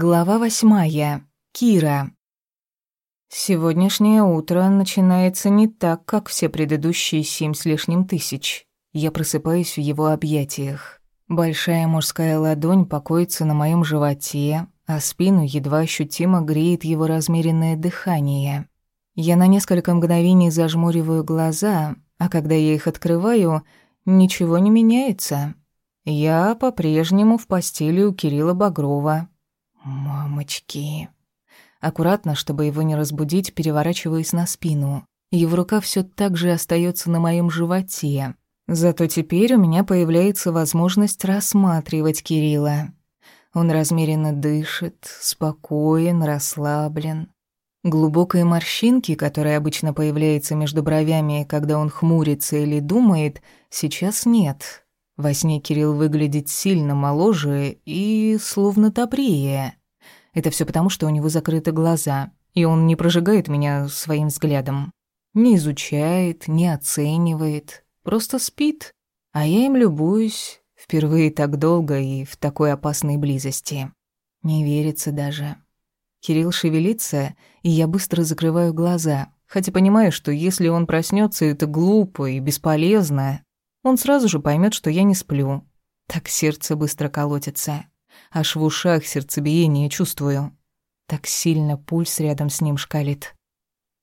Глава восьмая. Кира. Сегодняшнее утро начинается не так, как все предыдущие семь с лишним тысяч. Я просыпаюсь в его объятиях. Большая мужская ладонь покоится на моем животе, а спину едва ощутимо греет его размеренное дыхание. Я на несколько мгновений зажмуриваю глаза, а когда я их открываю, ничего не меняется. Я по-прежнему в постели у Кирилла Багрова, Мамочки. Аккуратно, чтобы его не разбудить, переворачиваясь на спину. Его рука все так же остается на моем животе. Зато теперь у меня появляется возможность рассматривать Кирилла. Он размеренно дышит, спокоен, расслаблен. Глубокие морщинки, которые обычно появляются между бровями, когда он хмурится или думает, сейчас нет. Во сне Кирилл выглядит сильно моложе и словно добрее. Это все потому, что у него закрыты глаза, и он не прожигает меня своим взглядом. Не изучает, не оценивает, просто спит, а я им любуюсь впервые так долго и в такой опасной близости. Не верится даже. Кирилл шевелится, и я быстро закрываю глаза, хотя понимаю, что если он проснется, это глупо и бесполезно, он сразу же поймет, что я не сплю. Так сердце быстро колотится. Аж в ушах сердцебиение чувствую. Так сильно пульс рядом с ним шкалит.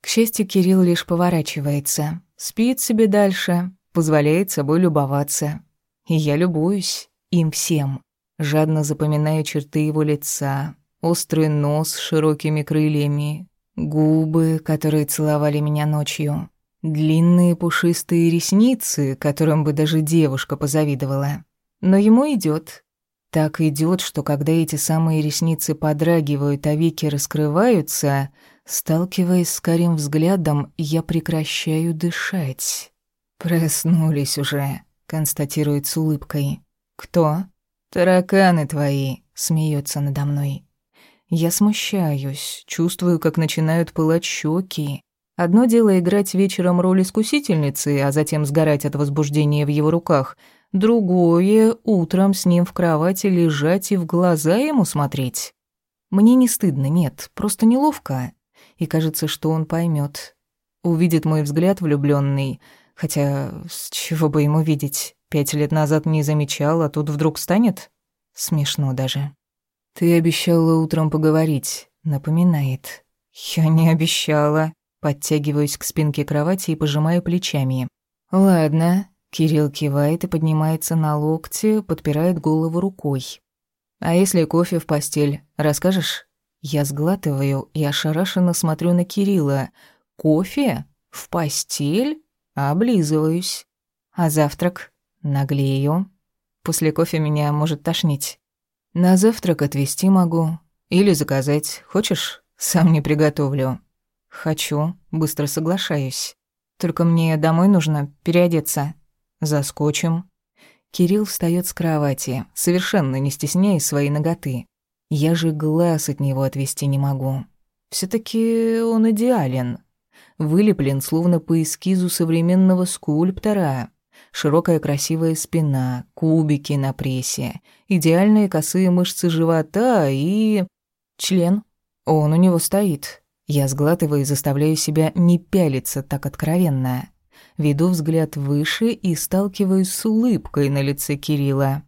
К счастью, Кирилл лишь поворачивается. Спит себе дальше, позволяет собой любоваться. И я любуюсь им всем. Жадно запоминаю черты его лица, острый нос с широкими крыльями, губы, которые целовали меня ночью длинные пушистые ресницы, которым бы даже девушка позавидовала. Но ему идет. Так идет, что когда эти самые ресницы подрагивают, а веки раскрываются, сталкиваясь с карим взглядом, я прекращаю дышать. «Проснулись уже», — констатирует с улыбкой. «Кто?» «Тараканы твои», — смеется надо мной. Я смущаюсь, чувствую, как начинают пылать щеки. Одно дело играть вечером роль искусительницы, а затем сгорать от возбуждения в его руках. Другое — утром с ним в кровати лежать и в глаза ему смотреть. Мне не стыдно, нет, просто неловко. И кажется, что он поймет. Увидит мой взгляд влюбленный, хотя с чего бы ему видеть? Пять лет назад не замечал, а тут вдруг станет? Смешно даже. «Ты обещала утром поговорить», — напоминает. «Я не обещала», Подтягиваюсь к спинке кровати и пожимаю плечами. «Ладно». Кирилл кивает и поднимается на локти, подпирает голову рукой. «А если кофе в постель, расскажешь?» Я сглатываю и ошарашенно смотрю на Кирилла. «Кофе? В постель?» Облизываюсь. «А завтрак?» Наглею. «После кофе меня может тошнить». «На завтрак отвезти могу. Или заказать. Хочешь? Сам не приготовлю». «Хочу, быстро соглашаюсь. Только мне домой нужно переодеться. Заскочим». Кирилл встаёт с кровати, совершенно не стесняя своей ноготы. Я же глаз от него отвести не могу. все таки он идеален. Вылеплен словно по эскизу современного скульптора. Широкая красивая спина, кубики на прессе, идеальные косые мышцы живота и... Член. Он у него стоит. Я сглатываю и заставляю себя не пялиться так откровенно. Веду взгляд выше и сталкиваюсь с улыбкой на лице Кирилла.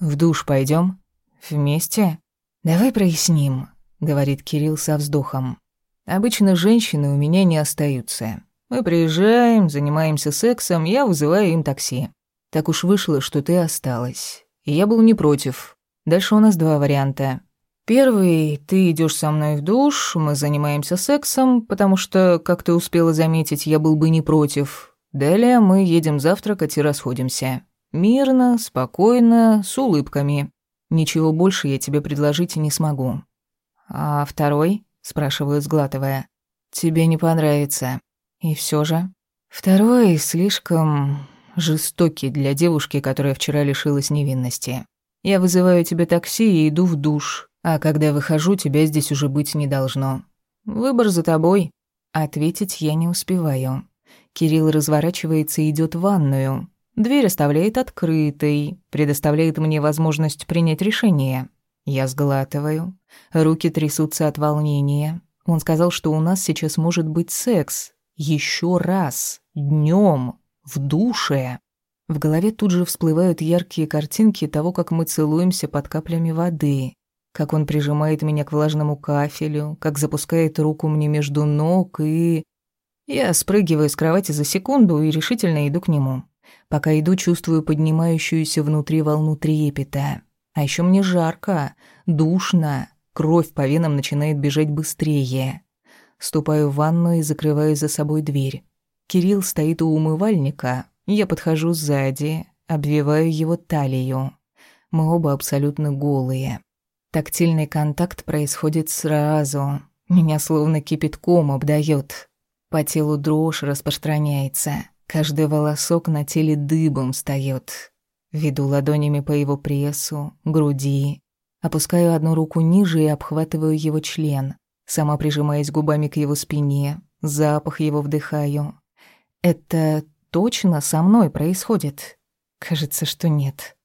«В душ пойдем? Вместе?» «Давай проясним», — говорит Кирилл со вздохом. «Обычно женщины у меня не остаются. Мы приезжаем, занимаемся сексом, я вызываю им такси. Так уж вышло, что ты осталась. И я был не против. Дальше у нас два варианта. Первый, ты идешь со мной в душ, мы занимаемся сексом, потому что, как ты успела заметить, я был бы не против. Далее мы едем завтракать и расходимся. Мирно, спокойно, с улыбками. Ничего больше я тебе предложить не смогу. А второй? спрашиваю, сглатывая. Тебе не понравится. И все же. Второй слишком жестокий для девушки, которая вчера лишилась невинности. Я вызываю тебе такси и иду в душ. А когда выхожу, тебя здесь уже быть не должно. Выбор за тобой. Ответить я не успеваю. Кирилл разворачивается и идёт в ванную. Дверь оставляет открытой, предоставляет мне возможность принять решение. Я сглатываю. Руки трясутся от волнения. Он сказал, что у нас сейчас может быть секс. Еще раз. днем, В душе. В голове тут же всплывают яркие картинки того, как мы целуемся под каплями воды как он прижимает меня к влажному кафелю, как запускает руку мне между ног и... Я спрыгиваю с кровати за секунду и решительно иду к нему. Пока иду, чувствую поднимающуюся внутри волну трепета. А еще мне жарко, душно, кровь по венам начинает бежать быстрее. Ступаю в ванну и закрываю за собой дверь. Кирилл стоит у умывальника. Я подхожу сзади, обвиваю его талию. Мы оба абсолютно голые. Тактильный контакт происходит сразу. Меня словно кипятком обдает. По телу дрожь распространяется. Каждый волосок на теле дыбом встаёт. Веду ладонями по его прессу, груди. Опускаю одну руку ниже и обхватываю его член. Сама прижимаясь губами к его спине, запах его вдыхаю. Это точно со мной происходит? Кажется, что нет.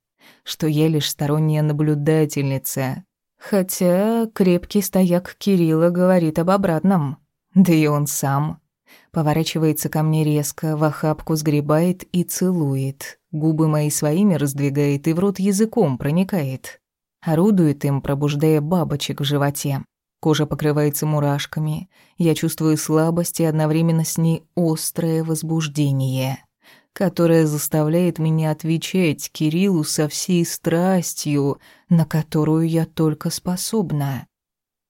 Что я лишь сторонняя наблюдательница, Хотя крепкий стояк Кирилла говорит об обратном. Да и он сам. Поворачивается ко мне резко, в охапку сгребает и целует. Губы мои своими раздвигает и в рот языком проникает. Орудует им, пробуждая бабочек в животе. Кожа покрывается мурашками. Я чувствую слабость и одновременно с ней острое возбуждение которая заставляет меня отвечать Кириллу со всей страстью, на которую я только способна.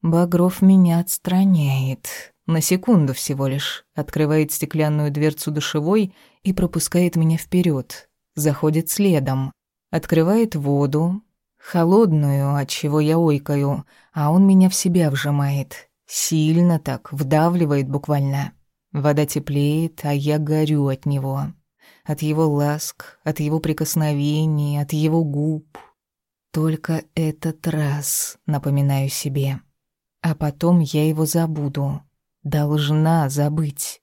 Багров меня отстраняет. На секунду всего лишь. Открывает стеклянную дверцу душевой и пропускает меня вперед. Заходит следом. Открывает воду. Холодную, от чего я ойкаю, а он меня в себя вжимает. Сильно так, вдавливает буквально. Вода теплеет, а я горю от него от его ласк, от его прикосновений, от его губ. Только этот раз, напоминаю себе. А потом я его забуду. Должна забыть.